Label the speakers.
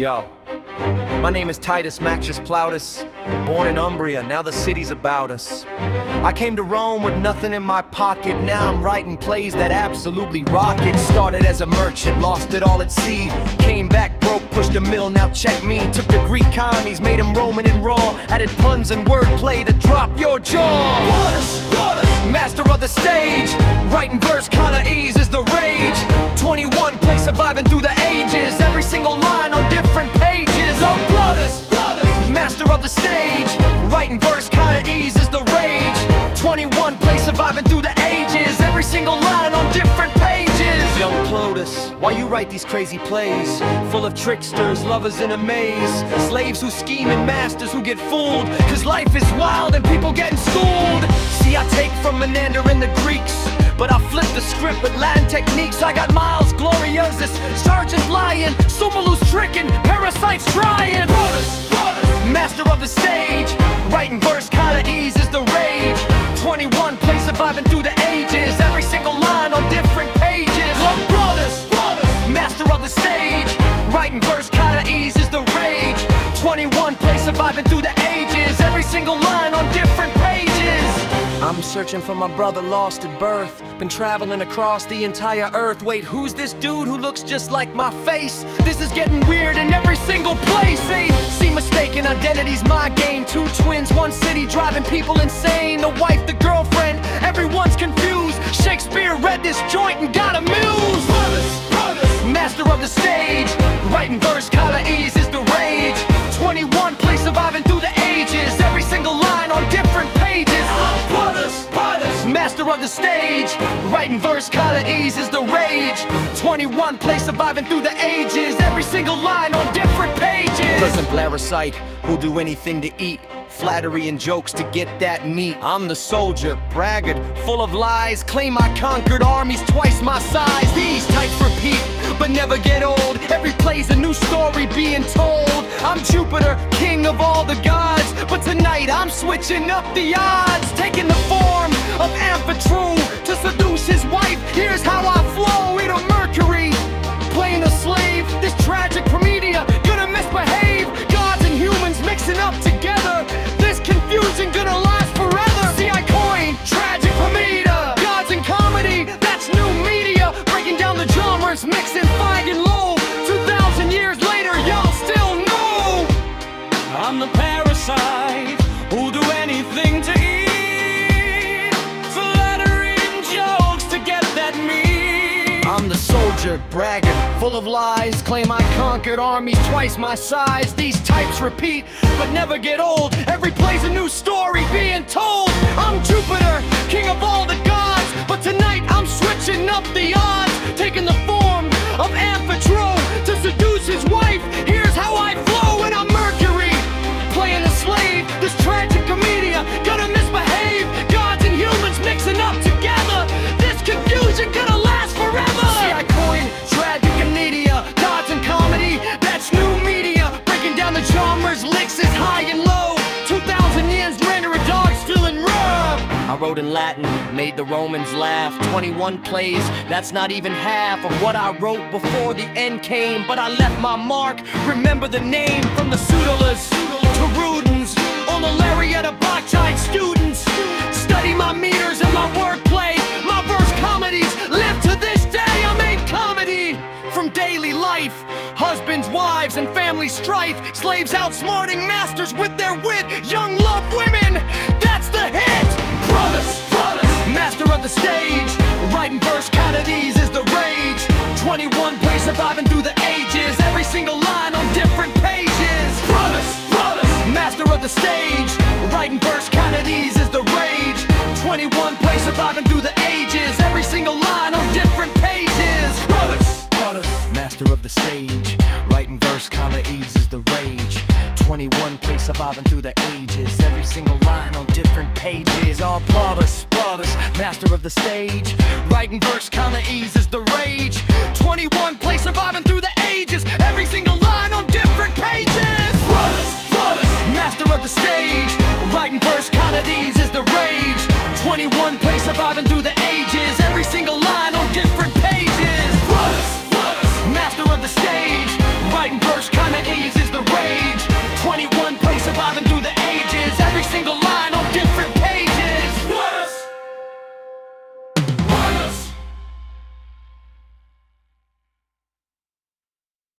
Speaker 1: Yo, my name is Titus Maccius Plautus, born in Umbria, now the city's about us. I came to Rome with nothing in my pocket, now I'm writing plays that absolutely rock it. Started as a merchant, lost it all at sea, came back broke, pushed a mill, now check me. Took the Greek commies, made them Roman and raw, added puns and wordplay to drop your jaw. Plautus, Plautus, master of the stage, writing verse kinda eases the rage. 21 play surviving through the ages, Plautus, why you write these crazy plays? Full of tricksters, lovers in a maze, slaves who scheme and masters who get fooled. Cause life is wild and people getting schooled. See, I take from Menander and the Greeks. But I flip the script with Latin techniques. I got Miles Gloriosus, Sergeant Lion, Sumulus tricking, parasites trying. Master of the stage, writing verse kinda eases the rage. 21 play surviving through the ages, every single line on different writing verse kinda eases the rage. 21 play surviving through the ages, every single line on different pages. I'm searching for my brother lost at birth. Been traveling across the entire earth. Wait, who's this dude who looks just like my face? This is getting weird in every single place. See, see mistaken identities, my game. Two twins, one city, driving people insane. The wife, the girlfriend, everyone's confused. Shakespeare read this joint and got amused a muse. Master of the stage, writing verse kinda eases the rage. 21 play surviving through the ages, every single line on different pages. Master of the stage, writing verse kinda eases the rage. 21 play surviving through the ages, every single line on different pages. Doesn't Blaricite, who'll do anything to eat. Flattery and jokes to get that meat. I'm the soldier, braggart, full of lies. Claim I conquered armies twice my size. These types repeat, but never get old. Every play's a new story being told. I'm Jupiter, king of all the gods. But tonight I'm switching up the odds, taking the form of Amphitryon to seduce his wife. Here's how I flow into Mercury. Braggart, full of lies. Claim I conquered armies twice my size. These types repeat, but never get old. Every play's a new story being told. I'm Jupiter, king of all the gods. But tonight I'm switching up the odds, taking the form of I wrote in Latin, made the Romans laugh. 21 plays, that's not even half of what I wrote before the end came. But I left my mark. Remember the name from the Pseudolus to Rudens, all the Larietta Bacchite students. Study my meters and my wordplay. My verse comedies live to this day. I made comedy from daily life. Husbands, wives, and family strife. Slaves outsmarting masters with their wit. Young love women, surviving through the ages. Every single line on different pages. Brothers, brothers, master of the stage. Writing verse comedies is the rage. 21 plays surviving through the ages. Every single line on different pages. Brothers, brothers, master of the stage. Writing verse comma eases the rage. 21 plays surviving through the ages. Every single line on different pages master of the stage. Writing verse kinda eases the rage. 21 play surviving through the ages. Every single line on different pages. Brothers, brothers, master of the stage. Writing verse kinda eases the rage. 21 play surviving through the ages. Every single